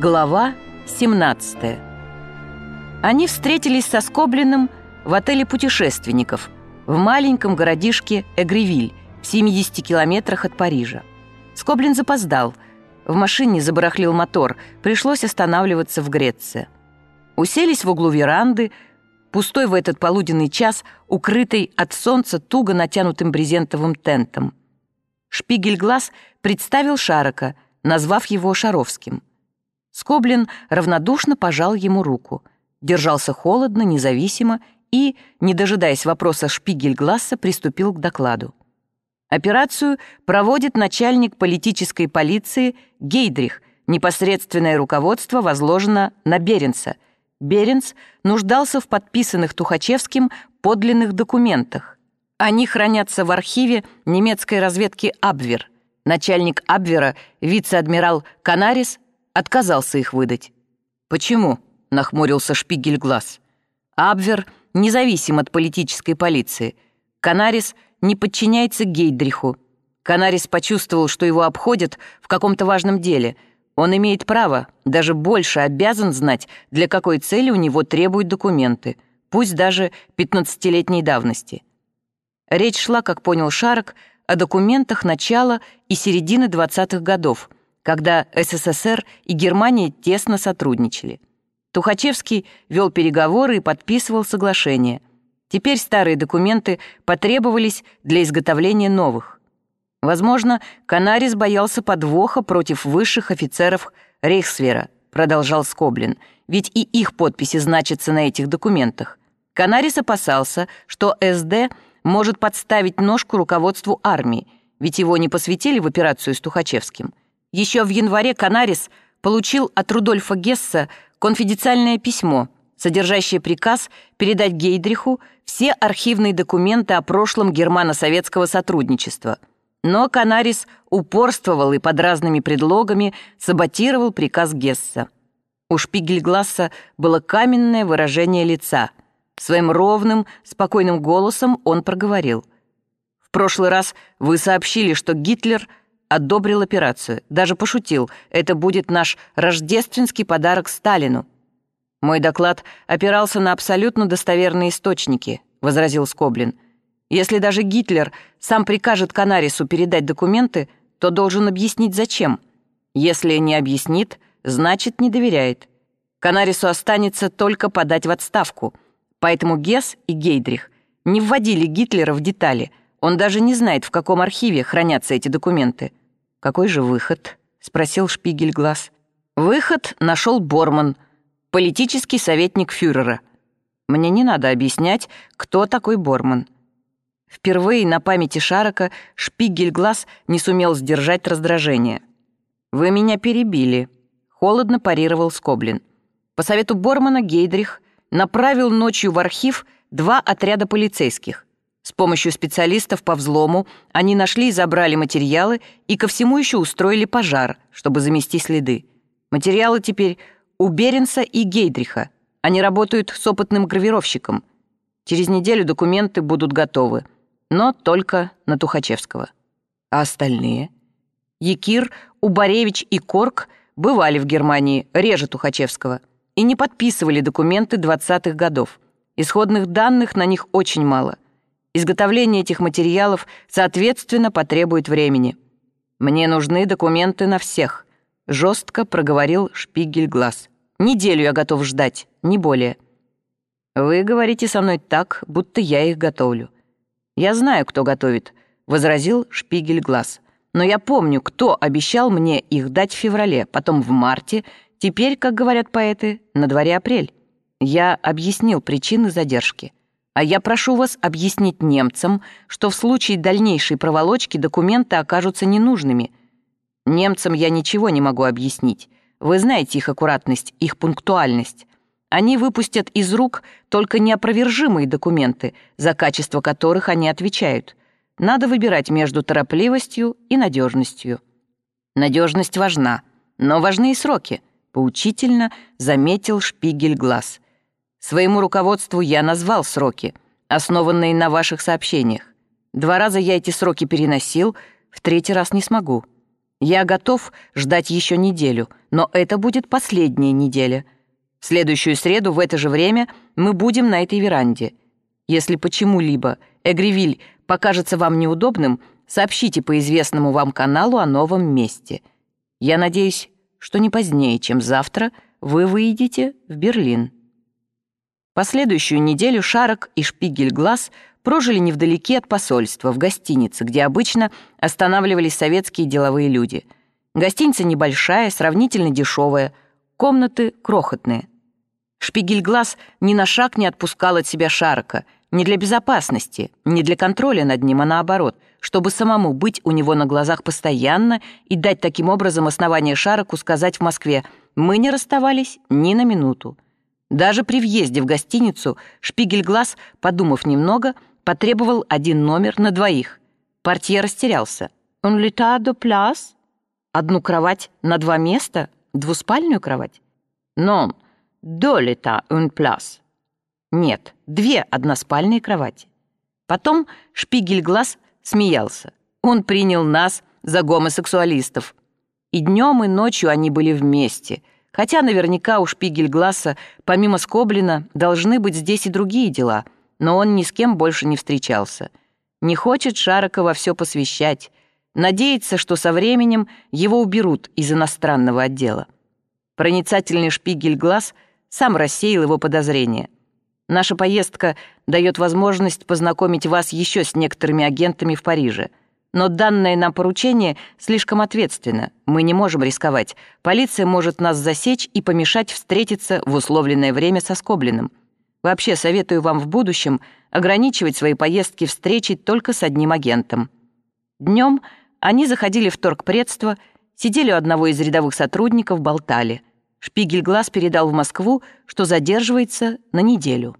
Глава 17 Они встретились со Скоблиным в отеле путешественников в маленьком городишке Эгревиль в 70 километрах от Парижа. Скоблин запоздал. В машине забарахлил мотор, пришлось останавливаться в Греции. Уселись в углу веранды, пустой в этот полуденный час, укрытый от солнца туго натянутым брезентовым тентом. Шпигель-глаз представил Шарока, назвав его Шаровским. Скоблин равнодушно пожал ему руку, держался холодно, независимо и, не дожидаясь вопроса Шпигель-гласса, приступил к докладу. Операцию проводит начальник политической полиции Гейдрих, непосредственное руководство возложено на Беренца – Беренц нуждался в подписанных Тухачевским подлинных документах. Они хранятся в архиве немецкой разведки Абвер. Начальник Абвера, вице-адмирал Канарис, отказался их выдать. «Почему?» — нахмурился Шпигель-глаз. «Абвер независим от политической полиции. Канарис не подчиняется Гейдриху. Канарис почувствовал, что его обходят в каком-то важном деле — он имеет право, даже больше обязан знать, для какой цели у него требуют документы, пусть даже 15-летней давности. Речь шла, как понял Шарок, о документах начала и середины 20-х годов, когда СССР и Германия тесно сотрудничали. Тухачевский вел переговоры и подписывал соглашения. Теперь старые документы потребовались для изготовления новых. Возможно, Канарис боялся подвоха против высших офицеров Рейхсвера, продолжал Скоблин, ведь и их подписи значатся на этих документах. Канарис опасался, что СД может подставить ножку руководству армии, ведь его не посвятили в операцию с Тухачевским. Еще в январе Канарис получил от Рудольфа Гесса конфиденциальное письмо, содержащее приказ передать Гейдриху все архивные документы о прошлом германо-советского сотрудничества – но Канарис упорствовал и под разными предлогами саботировал приказ Гесса. У Шпигельгласса было каменное выражение лица. Своим ровным, спокойным голосом он проговорил. «В прошлый раз вы сообщили, что Гитлер одобрил операцию, даже пошутил, это будет наш рождественский подарок Сталину». «Мой доклад опирался на абсолютно достоверные источники», — возразил Скоблин. Если даже Гитлер сам прикажет Канарису передать документы, то должен объяснить, зачем. Если не объяснит, значит, не доверяет. Канарису останется только подать в отставку. Поэтому Гесс и Гейдрих не вводили Гитлера в детали. Он даже не знает, в каком архиве хранятся эти документы. «Какой же выход?» — спросил Шпигельглаз. «Выход нашел Борман, политический советник фюрера. Мне не надо объяснять, кто такой Борман». Впервые на памяти Шарока Шпигель-глаз не сумел сдержать раздражение. «Вы меня перебили», — холодно парировал Скоблин. По совету Бормана Гейдрих направил ночью в архив два отряда полицейских. С помощью специалистов по взлому они нашли и забрали материалы и ко всему еще устроили пожар, чтобы замести следы. Материалы теперь у Беренса и Гейдриха. Они работают с опытным гравировщиком. Через неделю документы будут готовы но только на Тухачевского. А остальные? Якир, Убаревич и Корк бывали в Германии реже Тухачевского и не подписывали документы 20-х годов. Исходных данных на них очень мало. Изготовление этих материалов, соответственно, потребует времени. «Мне нужны документы на всех», — жестко проговорил Шпигель Глаз. «Неделю я готов ждать, не более». «Вы говорите со мной так, будто я их готовлю. «Я знаю, кто готовит», — возразил Шпигель Глаз. «Но я помню, кто обещал мне их дать в феврале, потом в марте, теперь, как говорят поэты, на дворе апрель. Я объяснил причины задержки. А я прошу вас объяснить немцам, что в случае дальнейшей проволочки документы окажутся ненужными. Немцам я ничего не могу объяснить. Вы знаете их аккуратность, их пунктуальность. Они выпустят из рук только неопровержимые документы, за качество которых они отвечают. Надо выбирать между торопливостью и надежностью. Надежность важна, но важны и сроки, поучительно заметил Шпигель глаз. Своему руководству я назвал сроки, основанные на ваших сообщениях. Два раза я эти сроки переносил, в третий раз не смогу. Я готов ждать еще неделю, но это будет последняя неделя. В следующую среду в это же время мы будем на этой веранде. Если почему-либо Эгривиль покажется вам неудобным, сообщите по известному вам каналу о новом месте. Я надеюсь, что не позднее, чем завтра, вы выйдете в Берлин. Последующую неделю Шарок и Шпигель-Глаз прожили невдалеке от посольства, в гостинице, где обычно останавливались советские деловые люди. Гостиница небольшая, сравнительно дешевая, комнаты крохотные. Шпигель-Глаз ни на шаг не отпускал от себя Шарока, не для безопасности, не для контроля над ним, а наоборот, чтобы самому быть у него на глазах постоянно и дать таким образом основание Шароку сказать в Москве «Мы не расставались ни на минуту». Даже при въезде в гостиницу Шпигель-Глаз, подумав немного, потребовал один номер на двоих. Портье растерялся. «Он l'état de place?» «Одну кровать на два места? Двуспальную кровать?» «Non, deux l'état une place». «Нет, две односпальные кровати». Потом Шпигель-Глаз смеялся. Он принял нас за гомосексуалистов. И днем, и ночью они были вместе — Хотя наверняка у Шпигель-Гласса, помимо Скоблина, должны быть здесь и другие дела, но он ни с кем больше не встречался. Не хочет Шарока во все посвящать, надеется, что со временем его уберут из иностранного отдела. Проницательный Шпигель-Гласс сам рассеял его подозрения. Наша поездка дает возможность познакомить вас еще с некоторыми агентами в Париже — но данное нам поручение слишком ответственно. Мы не можем рисковать. Полиция может нас засечь и помешать встретиться в условленное время со Скоблиным. Вообще советую вам в будущем ограничивать свои поездки встречи только с одним агентом. Днем они заходили в торгпредство, сидели у одного из рядовых сотрудников, болтали. Шпигель-глаз передал в Москву, что задерживается на неделю.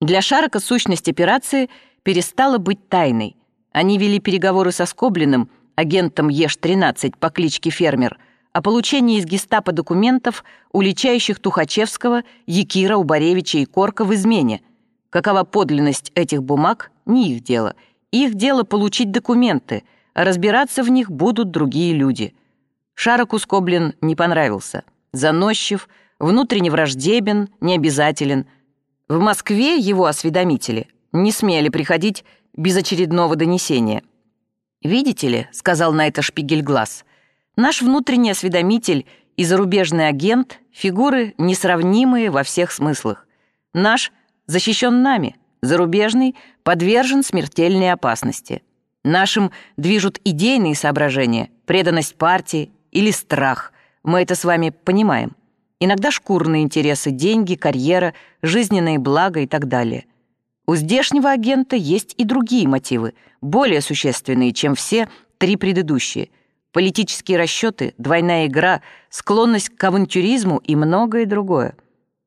Для Шарока сущность операции перестала быть тайной. Они вели переговоры со Скоблиным, агентом Еш-13 по кличке Фермер, о получении из гестапо документов, уличающих Тухачевского, Якира, Убаревича и Корка в измене. Какова подлинность этих бумаг – не их дело. Их дело получить документы, а разбираться в них будут другие люди. Шароку Скоблин не понравился. Заносчив, внутренне враждебен, необязателен. В Москве его осведомители не смели приходить без очередного донесения. «Видите ли», — сказал на это Шпигельглаз, «наш внутренний осведомитель и зарубежный агент — фигуры несравнимые во всех смыслах. Наш защищен нами, зарубежный подвержен смертельной опасности. Нашим движут идейные соображения, преданность партии или страх. Мы это с вами понимаем. Иногда шкурные интересы, деньги, карьера, жизненные блага и так далее — у здешнего агента есть и другие мотивы, более существенные, чем все три предыдущие. Политические расчеты, двойная игра, склонность к авантюризму и многое другое.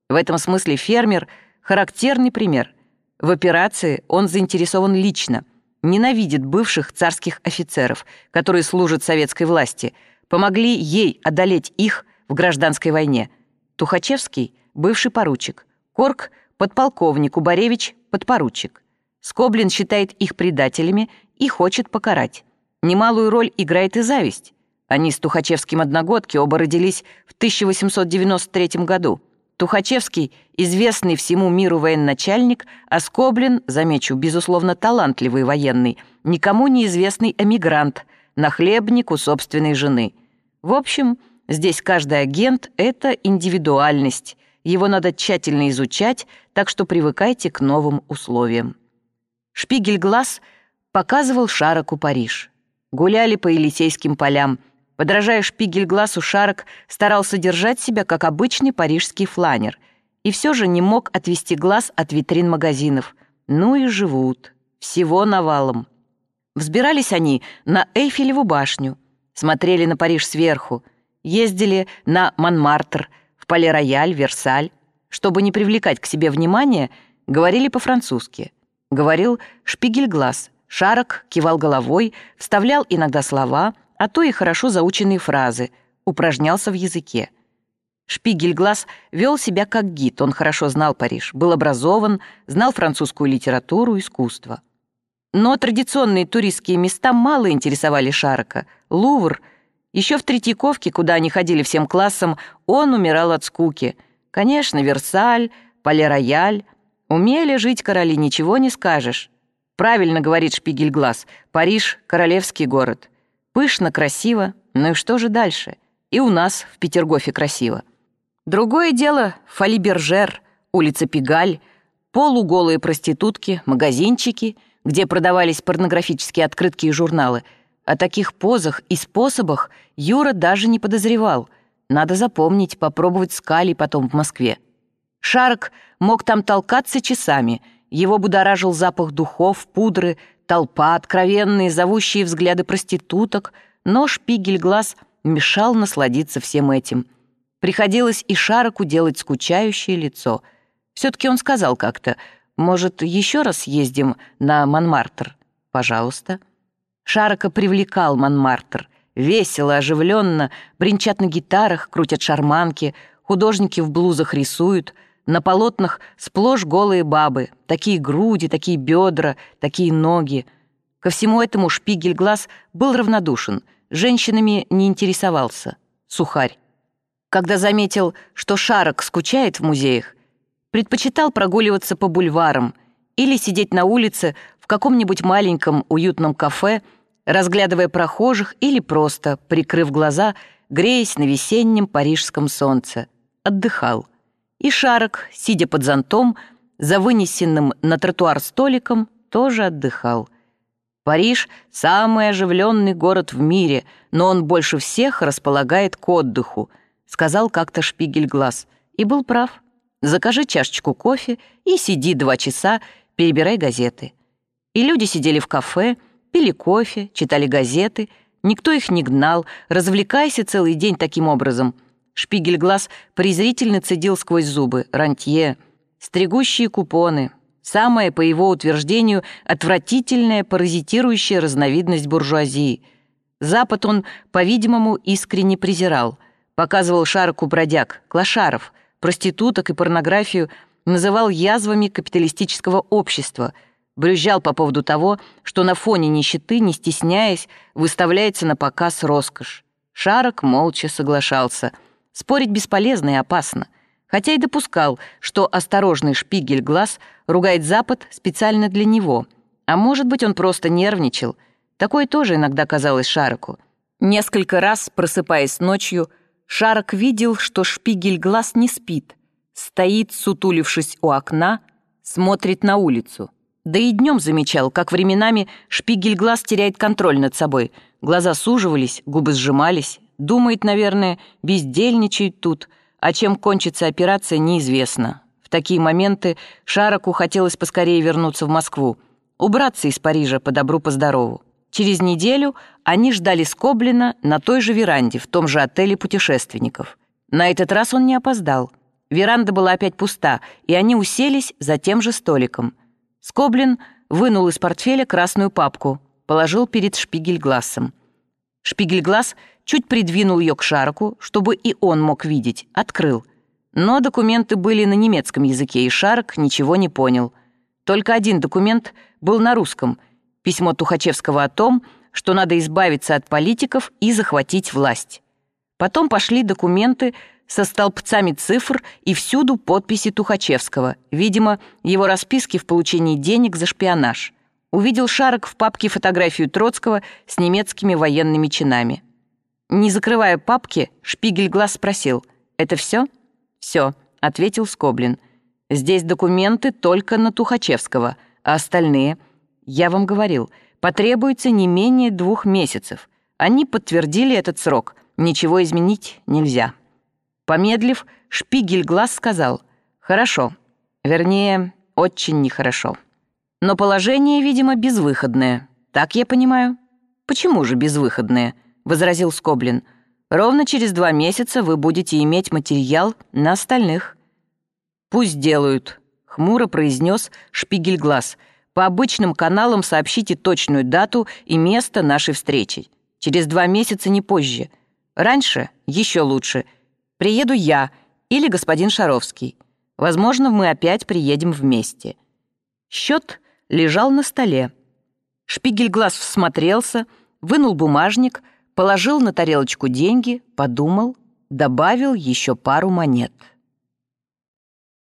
В этом смысле фермер — характерный пример. В операции он заинтересован лично, ненавидит бывших царских офицеров, которые служат советской власти, помогли ей одолеть их в гражданской войне. Тухачевский — бывший поручик, Корк — подполковник, Убаревич подпоручик. Скоблин считает их предателями и хочет покарать. Немалую роль играет и зависть. Они с Тухачевским одногодки оба родились в 1893 году. Тухачевский — известный всему миру военачальник, а Скоблин, замечу, безусловно, талантливый военный, никому неизвестный эмигрант, нахлебник у собственной жены. В общем, здесь каждый агент — это индивидуальность, его надо тщательно изучать, так что привыкайте к новым условиям. Шпигель-глаз показывал Шароку Париж. Гуляли по Елисейским полям. Подражая Шпигель-глазу, Шарок старался держать себя, как обычный парижский фланер, и все же не мог отвести глаз от витрин магазинов. Ну и живут. Всего навалом. Взбирались они на Эйфелеву башню, смотрели на Париж сверху, ездили на Монмартр — Пале-Рояль, Версаль. Чтобы не привлекать к себе внимания, говорили по-французски. Говорил Шпигельглаз. Шарок кивал головой, вставлял иногда слова, а то и хорошо заученные фразы, упражнялся в языке. Шпигельглаз вел себя как гид, он хорошо знал Париж, был образован, знал французскую литературу, искусство. Но традиционные туристские места мало интересовали Шарока. Лувр Еще в Третьяковке, куда они ходили всем классом, он умирал от скуки. Конечно, Версаль, Пале-Рояль. Умели жить короли, ничего не скажешь. Правильно говорит Шпигельглаз, Париж — королевский город. Пышно, красиво, ну и что же дальше? И у нас в Петергофе красиво. Другое дело — Фали-Бержер, улица Пегаль, полуголые проститутки, магазинчики, где продавались порнографические открытки и журналы. О таких позах и способах Юра даже не подозревал. Надо запомнить, попробовать скали потом в Москве. Шарок мог там толкаться часами. Его будоражил запах духов, пудры, толпа, откровенные, зовущие взгляды проституток, но шпигель-глаз мешал насладиться всем этим. Приходилось и Шароку делать скучающее лицо. Все-таки он сказал как-то, «Может, еще раз съездим на Монмартр?» «Пожалуйста». Шарока привлекал Монмартр. Весело, оживленно, бренчат на гитарах, крутят шарманки, художники в блузах рисуют — на полотнах сплошь голые бабы, такие груди, такие бедра, такие ноги. Ко всему этому Шпигель-глаз был равнодушен, женщинами не интересовался. Сухарь. Когда заметил, что Шарок скучает в музеях, предпочитал прогуливаться по бульварам или сидеть на улице в каком-нибудь маленьком уютном кафе, разглядывая прохожих или просто, прикрыв глаза, греясь на весеннем парижском солнце. Отдыхал и Шарок, сидя под зонтом, за вынесенным на тротуар столиком, тоже отдыхал. Париж — самый оживленный город в мире, но он больше всех располагает к отдыху, сказал как-то Шпигель-глаз. И был прав. Закажи чашечку кофе и сиди два часа, перебирай газеты. И люди сидели в кафе, пили кофе, читали газеты, никто их не гнал, развлекайся целый день таким образом — Шпигель-глаз презрительно цедил сквозь зубы. Рантье. Стригущие купоны. Самая, по его утверждению, отвратительная паразитирующая разновидность буржуазии. Запад он, по-видимому, искренне презирал. Показывал шарку бродяг, клошаров, проституток и порнографию, называл язвами капиталистического общества, брюзжал по поводу того, что на фоне нищеты, не стесняясь, выставляется на показ роскошь. Шарок молча соглашался — Спорить бесполезно и опасно, хотя и допускал, что осторожный шпигель глаз ругает Запад специально для него, а может быть, он просто нервничал. Такое тоже иногда казалось Шароку. Несколько раз, просыпаясь ночью, Шарок видел, что шпигель глаз не спит, стоит, сутулившись у окна, смотрит на улицу. Да и днем замечал, как временами шпигель глаз теряет контроль над собой. Глаза суживались, губы сжимались, Думает, наверное, бездельничает тут, а чем кончится операция, неизвестно. В такие моменты Шароку хотелось поскорее вернуться в Москву, убраться из Парижа по добру, по здорову. Через неделю они ждали Скоблина на той же веранде, в том же отеле путешественников. На этот раз он не опоздал. Веранда была опять пуста, и они уселись за тем же столиком. Скоблин вынул из портфеля красную папку, положил перед Шпигельглассом. Шпигельгласс чуть придвинул ее к Шарку, чтобы и он мог видеть, открыл. Но документы были на немецком языке, и Шарк ничего не понял. Только один документ был на русском — письмо Тухачевского о том, что надо избавиться от политиков и захватить власть. Потом пошли документы со столбцами цифр и всюду подписи Тухачевского, видимо, его расписки в получении денег за шпионаж. Увидел Шарок в папке фотографию Троцкого с немецкими военными чинами. Не закрывая папки, Шпигель-глаз спросил, «Это все?» «Все», — ответил Скоблин. «Здесь документы только на Тухачевского, а остальные...» «Я вам говорил, потребуется не менее двух месяцев. Они подтвердили этот срок. Ничего изменить нельзя». Помедлив, Шпигель-глаз сказал, «Хорошо. Вернее, очень нехорошо. Но положение, видимо, безвыходное. Так я понимаю?» «Почему же безвыходное?» — возразил Скоблин. «Ровно через два месяца вы будете иметь материал на остальных». «Пусть делают», — хмуро произнес Шпигельглаз. «По обычным каналам сообщите точную дату и место нашей встречи. Через два месяца не позже. Раньше еще лучше. Приеду я или господин Шаровский. Возможно, мы опять приедем вместе». Счет лежал на столе. Шпигельглаз всмотрелся, вынул бумажник — положил на тарелочку деньги, подумал, добавил еще пару монет.